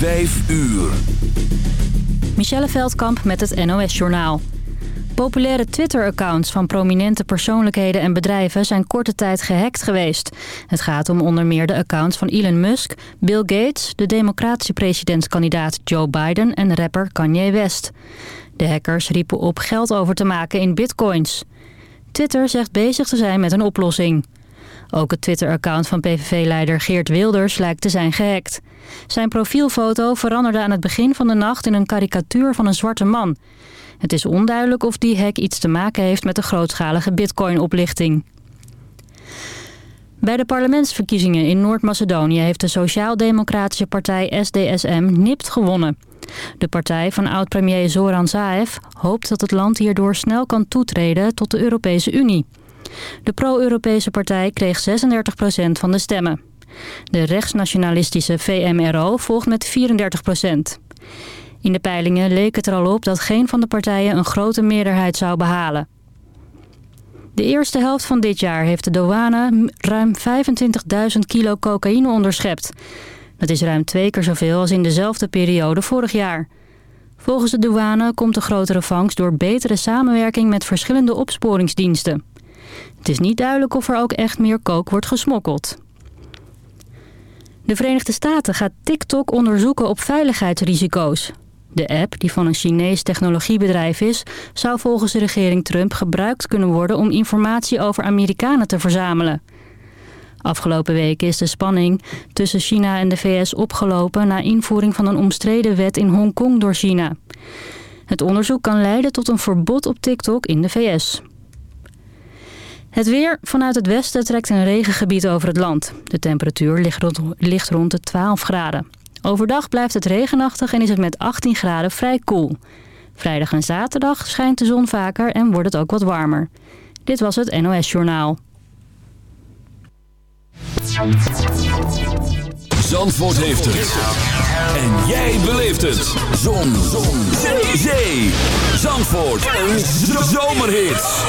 Vijf uur. Michelle Veldkamp met het NOS-journaal. Populaire Twitter-accounts van prominente persoonlijkheden en bedrijven zijn korte tijd gehackt geweest. Het gaat om onder meer de accounts van Elon Musk, Bill Gates, de democratische presidentskandidaat Joe Biden en rapper Kanye West. De hackers riepen op geld over te maken in bitcoins. Twitter zegt bezig te zijn met een oplossing. Ook het Twitter-account van PVV-leider Geert Wilders lijkt te zijn gehackt. Zijn profielfoto veranderde aan het begin van de nacht in een karikatuur van een zwarte man. Het is onduidelijk of die hack iets te maken heeft met de grootschalige bitcoin-oplichting. Bij de parlementsverkiezingen in Noord-Macedonië heeft de Sociaal-Democratische Partij SDSM nipt gewonnen. De partij van oud-premier Zoran Zaev hoopt dat het land hierdoor snel kan toetreden tot de Europese Unie. De pro-Europese partij kreeg 36% van de stemmen. De rechtsnationalistische VMRO volgt met 34%. In de peilingen leek het er al op dat geen van de partijen een grote meerderheid zou behalen. De eerste helft van dit jaar heeft de douane ruim 25.000 kilo cocaïne onderschept. Dat is ruim twee keer zoveel als in dezelfde periode vorig jaar. Volgens de douane komt de grotere vangst door betere samenwerking met verschillende opsporingsdiensten. Het is niet duidelijk of er ook echt meer kook wordt gesmokkeld. De Verenigde Staten gaat TikTok onderzoeken op veiligheidsrisico's. De app, die van een Chinees technologiebedrijf is... zou volgens de regering Trump gebruikt kunnen worden... om informatie over Amerikanen te verzamelen. Afgelopen week is de spanning tussen China en de VS opgelopen... na invoering van een omstreden wet in Hongkong door China. Het onderzoek kan leiden tot een verbod op TikTok in de VS. Het weer. Vanuit het westen trekt een regengebied over het land. De temperatuur ligt rond, ligt rond de 12 graden. Overdag blijft het regenachtig en is het met 18 graden vrij koel. Vrijdag en zaterdag schijnt de zon vaker en wordt het ook wat warmer. Dit was het NOS Journaal. Zandvoort heeft het. En jij beleeft het. Zon. zon. Zee. Zandvoort. Een zomerhit.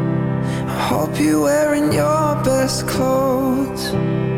be wearing your best clothes.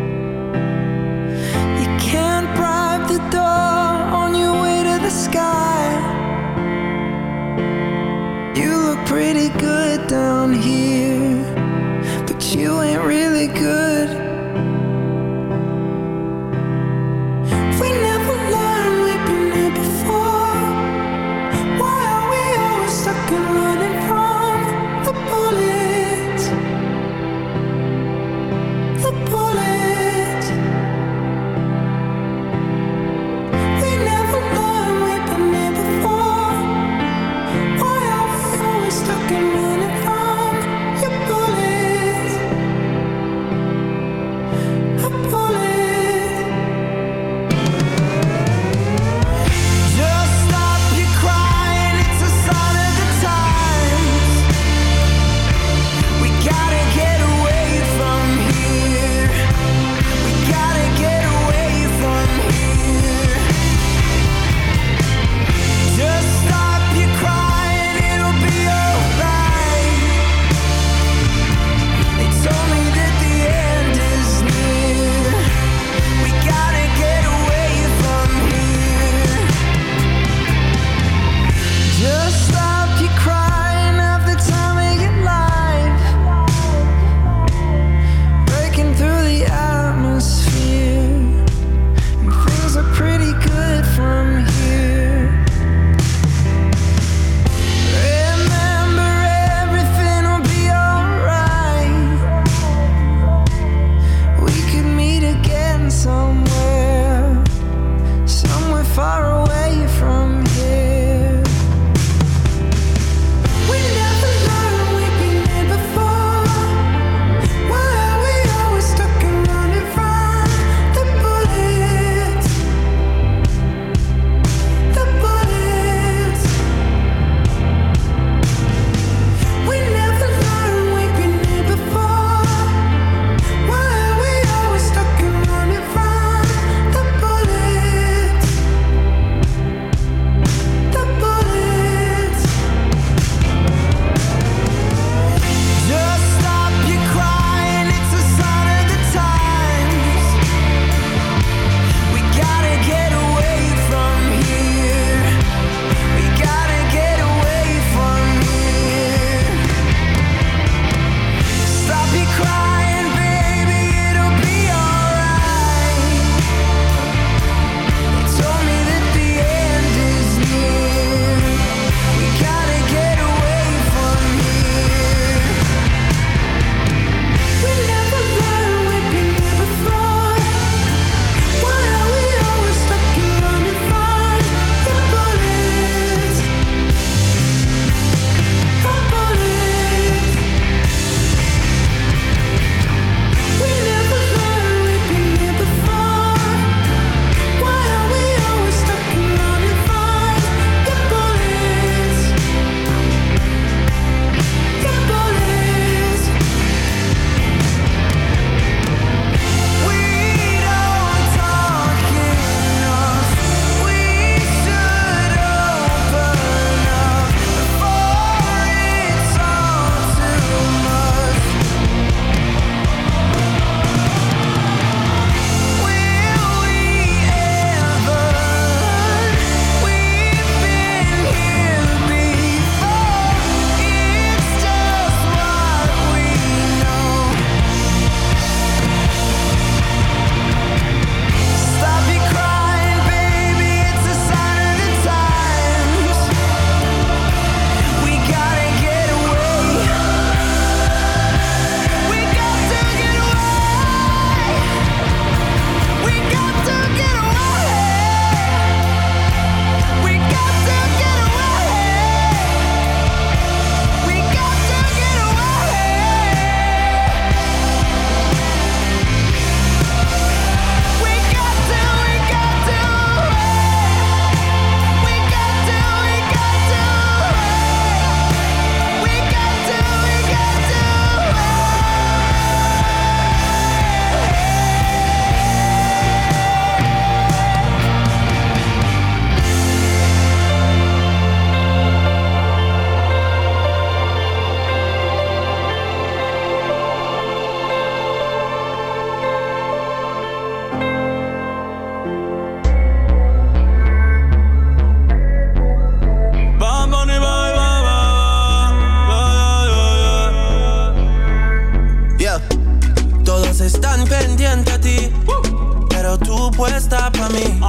está mí.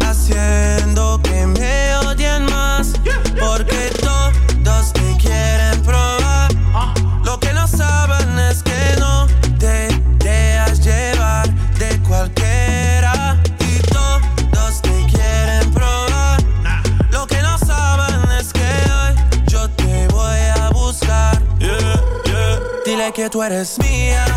Haciendo que me odien más. Porque todos te quieren probar. Ah. Lo que no saben es que no te dejas llevar de cualquiera. Y todos te quieren probar. Lo que no saben es que hoy yo te voy a buscar. Dile que tú eres mía.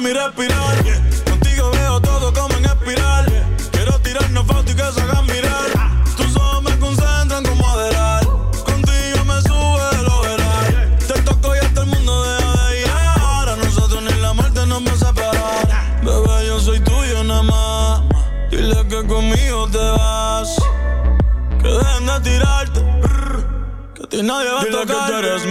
mi respirar. Contigo veo todo como en espiral. Quiero tirarnos fotos y que se hagan mirar. Ah. Tus ojos me concentran como adelar. Uh. Contigo me sube el overall. Te toco y hasta el mundo de ir. Ahora nosotros ni la muerte nos va a separar. Bebé, yo soy tuyo nada más. Dile que conmigo te vas. Que dejen de tirarte. Que a ti nadie va Dile a tocar. Que tú eres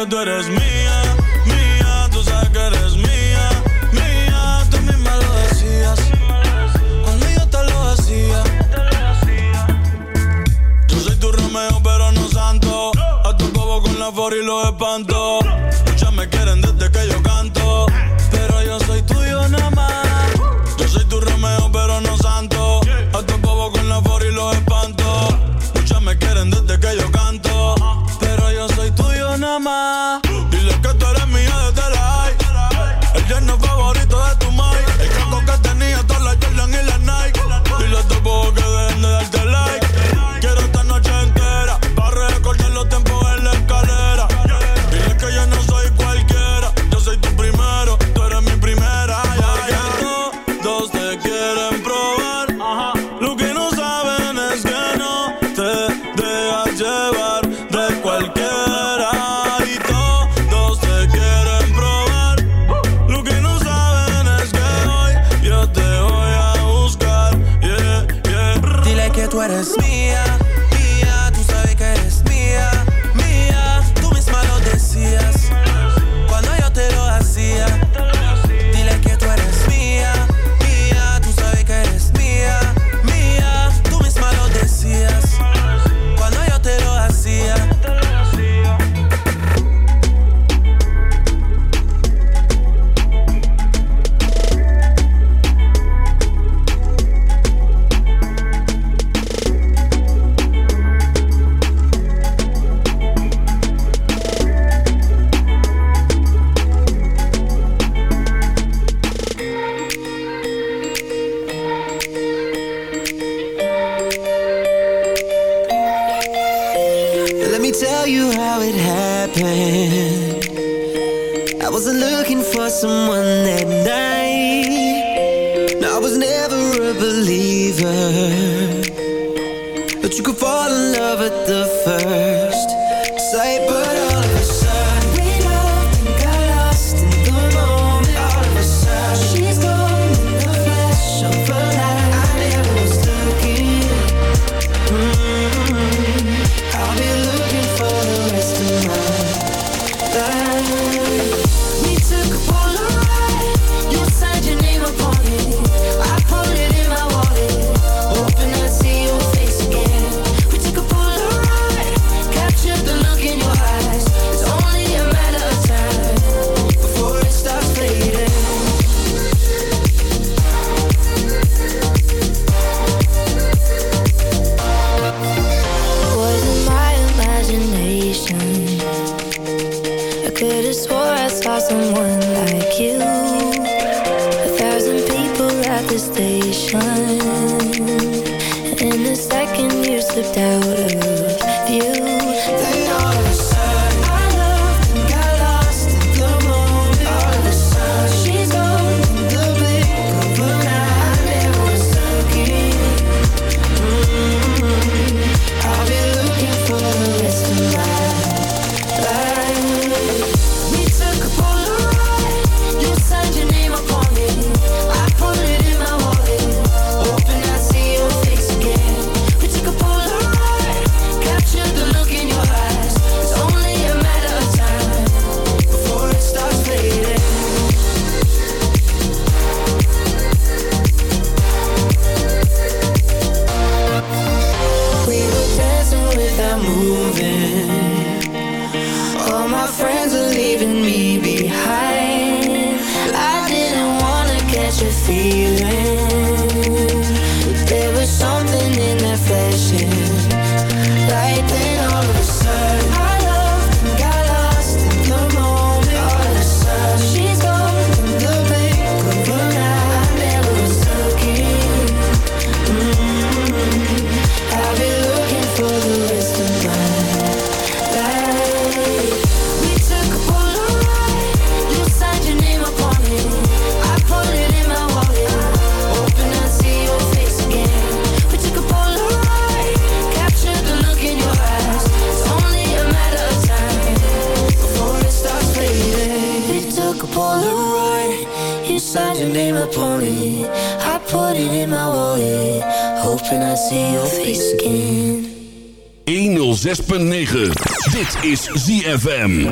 que tú eres mía, mía, tú sabes que eres mía, mía, tú misma lo decías. Cuando yo te lo decía, yo soy tu Romeo, pero no santo. A tu bobo con la for y lo espanto. 106.9. Dit is ZFM.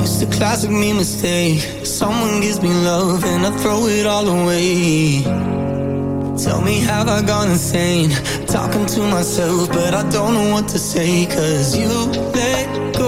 It's a classic me mistake. Someone gives me love and I throw it all away. Tell me have I gone insane Talking to myself but I don't know what to say Cause you let go